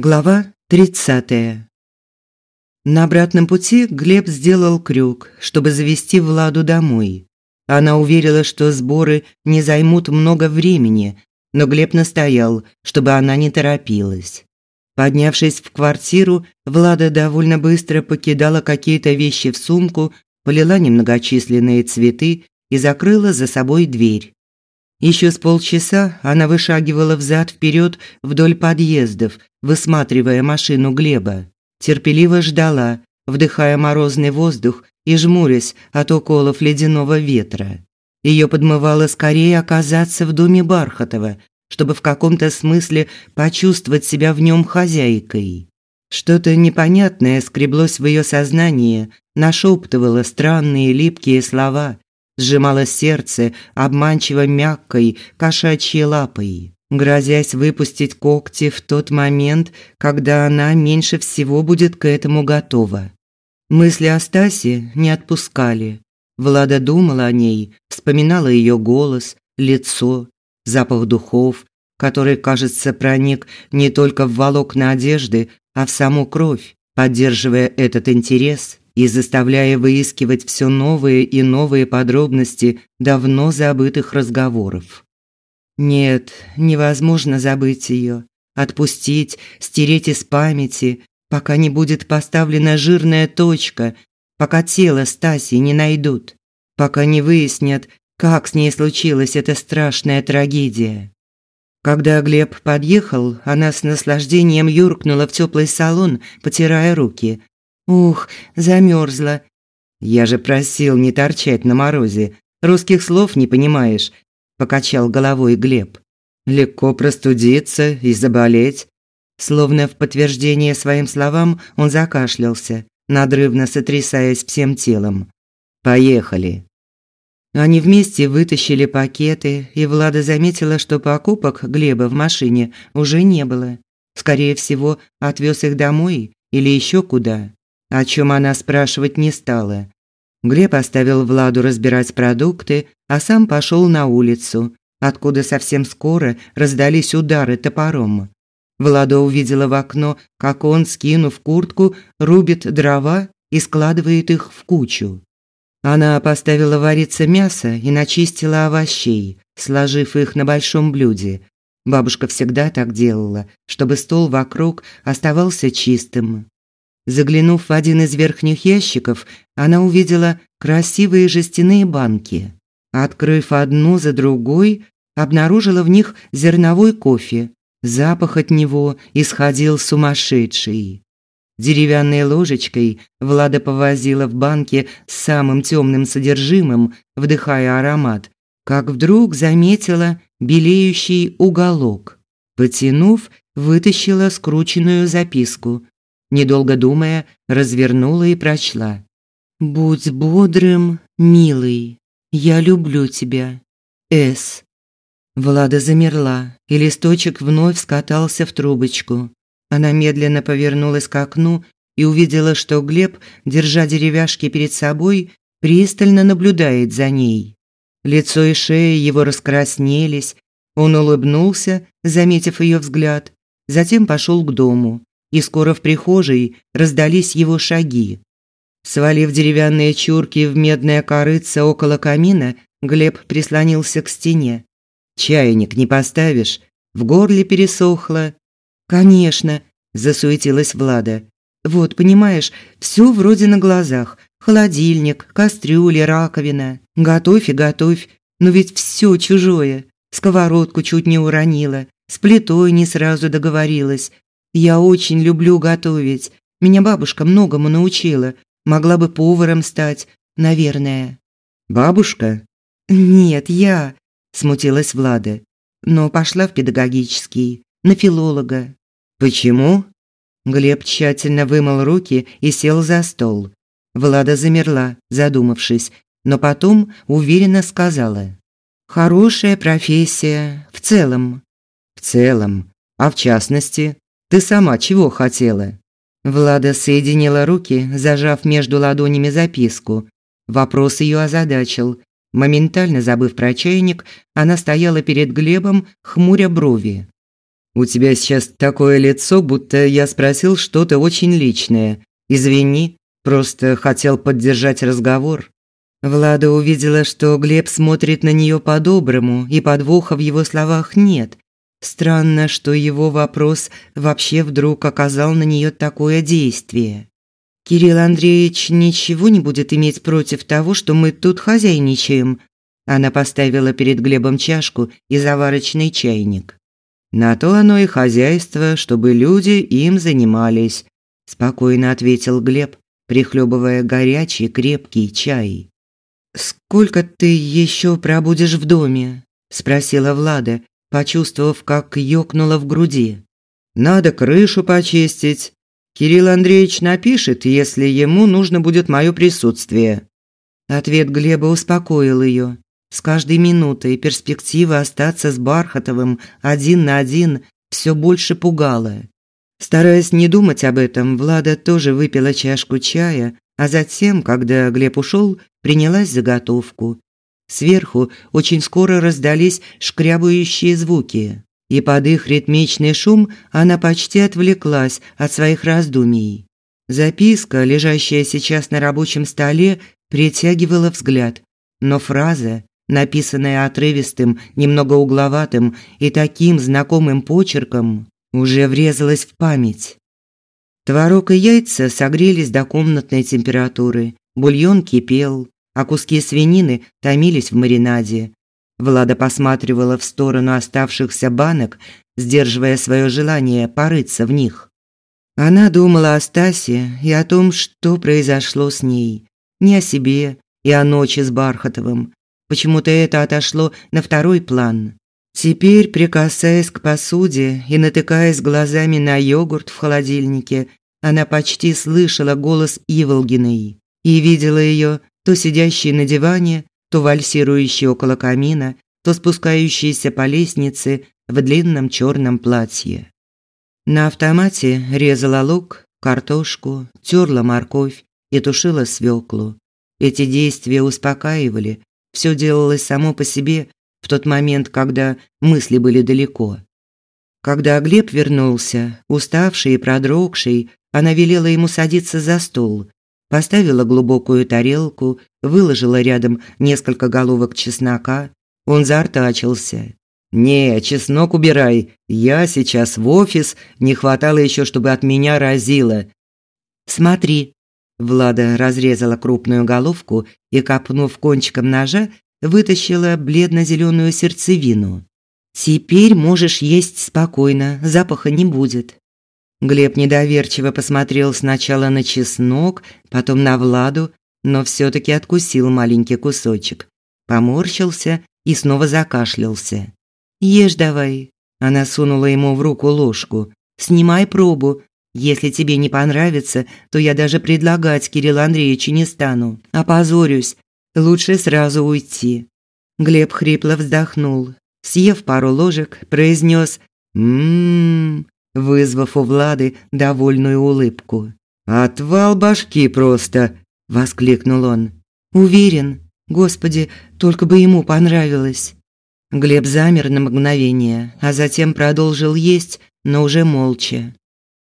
Глава 30. На обратном пути Глеб сделал крюк, чтобы завести Владу домой. Она уверила, что сборы не займут много времени, но Глеб настоял, чтобы она не торопилась. Поднявшись в квартиру, Влада довольно быстро покидала какие-то вещи в сумку, полила немногочисленные цветы и закрыла за собой дверь. Еще с полчаса она вышагивала взад-вперед вдоль подъездов, высматривая машину Глеба. Терпеливо ждала, вдыхая морозный воздух и жмурясь от уколов ледяного ветра. Ее подмывало скорее оказаться в доме Бархатова, чтобы в каком-то смысле почувствовать себя в нем хозяйкой. Что-то непонятное скреблось в ее сознании, нашептывало странные липкие слова, сжимало сердце обманчиво мягкой кошачьей лапой, грозясь выпустить когти в тот момент, когда она меньше всего будет к этому готова. Мысли о Стасе не отпускали. Влада думала о ней, вспоминала ее голос, лицо, запах духов, который, кажется, проник не только в волокна одежды, а в саму кровь, поддерживая этот интерес и заставляя выискивать все новые и новые подробности давно забытых разговоров. Нет, невозможно забыть ее, отпустить, стереть из памяти, пока не будет поставлена жирная точка, пока тело Стаси не найдут, пока не выяснят, как с ней случилась эта страшная трагедия. Когда Глеб подъехал, она с наслаждением юркнула в теплый салон, потирая руки, Ух, замерзла. Я же просил не торчать на морозе. Русских слов не понимаешь, покачал головой Глеб. Легко простудиться и заболеть. Словно в подтверждение своим словам, он закашлялся, надрывно сотрясаясь всем телом. Поехали. Они вместе вытащили пакеты, и Влада заметила, что покупок Глеба в машине уже не было. Скорее всего, отвез их домой или еще куда о чем она спрашивать не стала. Глеб оставил Владу разбирать продукты, а сам пошел на улицу, откуда совсем скоро раздались удары топором. Влада увидела в окно, как он, скинув куртку, рубит дрова и складывает их в кучу. Она поставила вариться мясо и начистила овощей, сложив их на большом блюде. Бабушка всегда так делала, чтобы стол вокруг оставался чистым. Заглянув в один из верхних ящиков, она увидела красивые жестяные банки. Открыв одну за другой, обнаружила в них зерновой кофе. Запах от него исходил сумасшедший. Деревянной ложечкой Влада повозила в банке с самым темным содержимым, вдыхая аромат, как вдруг заметила белеющий уголок. Потянув, вытащила скрученную записку – недолго думая, развернула и прочла. «Будь бодрым, милый, я люблю тебя. С». Влада замерла, и листочек вновь скатался в трубочку. Она медленно повернулась к окну и увидела, что Глеб, держа деревяшки перед собой, пристально наблюдает за ней. Лицо и шея его раскраснелись. Он улыбнулся, заметив ее взгляд, затем пошел к дому и скоро в прихожей раздались его шаги. Свалив деревянные чурки в медное корыце около камина, Глеб прислонился к стене. «Чайник не поставишь? В горле пересохло?» «Конечно», – засуетилась Влада. «Вот, понимаешь, все вроде на глазах. Холодильник, кастрюля, раковина. Готовь и готовь. Но ведь все чужое. Сковородку чуть не уронила. С плитой не сразу договорилась. Я очень люблю готовить. Меня бабушка многому научила. Могла бы поваром стать, наверное. Бабушка? Нет, я, смутилась Влада. Но пошла в педагогический, на филолога. Почему? Глеб тщательно вымыл руки и сел за стол. Влада замерла, задумавшись, но потом уверенно сказала: "Хорошая профессия в целом". В целом, а в частности, ты сама чего хотела?» Влада соединила руки, зажав между ладонями записку. Вопрос ее озадачил. Моментально забыв про чайник, она стояла перед Глебом, хмуря брови. У тебя сейчас такое лицо, будто я спросил что-то очень личное. Извини, просто хотел поддержать разговор. Влада увидела, что Глеб смотрит на нее по-доброму, и подвоха в его словах нет. Странно, что его вопрос вообще вдруг оказал на нее такое действие. Кирилл Андреевич ничего не будет иметь против того, что мы тут хозяйничаем. Она поставила перед Глебом чашку и заварочный чайник. На то оно и хозяйство, чтобы люди им занимались, спокойно ответил Глеб, прихлебывая горячий крепкий чай. Сколько ты еще пробудешь в доме? спросила Влада, почувствовав, как ёкнуло в груди. Надо крышу почистить. Кирилл Андреевич напишет, если ему нужно будет мое присутствие. Ответ Глеба успокоил ее. С каждой минутой перспектива остаться с Бархатовым один на один все больше пугала. Стараясь не думать об этом, Влада тоже выпила чашку чая, а затем, когда Глеб ушел, принялась за готовку. Сверху очень скоро раздались шкрябающие звуки, и под их ритмичный шум она почти отвлеклась от своих раздумий. Записка, лежащая сейчас на рабочем столе, притягивала взгляд, но фраза написанная отрывистым, немного угловатым и таким знакомым почерком, уже врезалась в память. Творог и яйца согрелись до комнатной температуры, бульон кипел, а куски свинины томились в маринаде. Влада посматривала в сторону оставшихся банок, сдерживая свое желание порыться в них. Она думала о Стасе и о том, что произошло с ней, не о себе и о ночи с Бархатовым, Почему-то это отошло на второй план. Теперь, прикасаясь к посуде и натыкаясь глазами на йогурт в холодильнике, она почти слышала голос Иволгиной и видела ее то сидящей на диване, то вальсирующей около камина, то спускающейся по лестнице в длинном черном платье. На автомате резала лук, картошку, терла морковь и тушила свеклу. Эти действия успокаивали, все делалось само по себе в тот момент, когда мысли были далеко. Когда Глеб вернулся, уставший и продрогший, она велела ему садиться за стол, поставила глубокую тарелку, выложила рядом несколько головок чеснока. Он заортачился. «Не, чеснок убирай. Я сейчас в офис, не хватало еще, чтобы от меня разило». «Смотри», Влада разрезала крупную головку и, копнув кончиком ножа, вытащила бледно зеленую сердцевину. «Теперь можешь есть спокойно, запаха не будет». Глеб недоверчиво посмотрел сначала на чеснок, потом на Владу, но все таки откусил маленький кусочек. Поморщился и снова закашлялся. «Ешь давай». Она сунула ему в руку ложку. «Снимай пробу, если тебе не понравится, то я даже предлагать Кириллу Андреевичу не стану. Опозорюсь. Лучше сразу уйти». Глеб хрипло вздохнул. Съев пару ложек, произнес «Ммм», вызвав у Влады довольную улыбку. «Отвал башки просто!» – воскликнул он. «Уверен. Господи, только бы ему понравилось». Глеб замер на мгновение, а затем продолжил есть, но уже молча.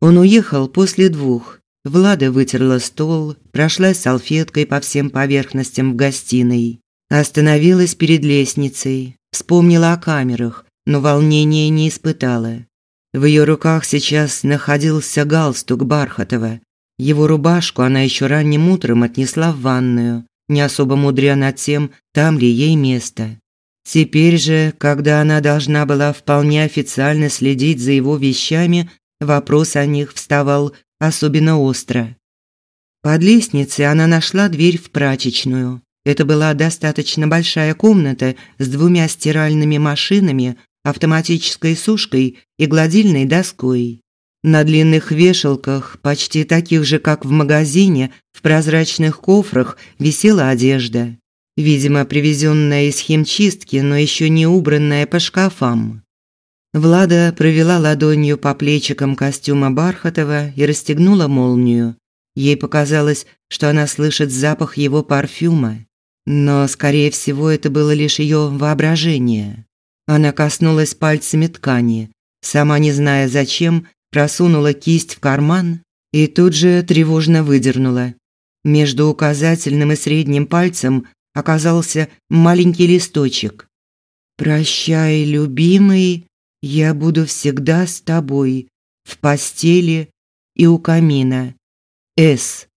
Он уехал после двух. Влада вытерла стол, прошлась салфеткой по всем поверхностям в гостиной. Остановилась перед лестницей, вспомнила о камерах, но волнения не испытала. В ее руках сейчас находился галстук Бархатова. Его рубашку она еще ранним утром отнесла в ванную, не особо мудря над тем, там ли ей место. Теперь же, когда она должна была вполне официально следить за его вещами, Вопрос о них вставал особенно остро. Под лестницей она нашла дверь в прачечную. Это была достаточно большая комната с двумя стиральными машинами, автоматической сушкой и гладильной доской. На длинных вешалках, почти таких же, как в магазине, в прозрачных кофрах висела одежда. Видимо, привезенная из химчистки, но еще не убранная по шкафам. Влада провела ладонью по плечикам костюма Бархатова и расстегнула молнию. Ей показалось, что она слышит запах его парфюма, но скорее всего это было лишь ее воображение. Она коснулась пальцами ткани. Сама не зная зачем, просунула кисть в карман и тут же тревожно выдернула. Между указательным и средним пальцем оказался маленький листочек. «Прощай, любимый, я буду всегда с тобой, в постели и у камина. С.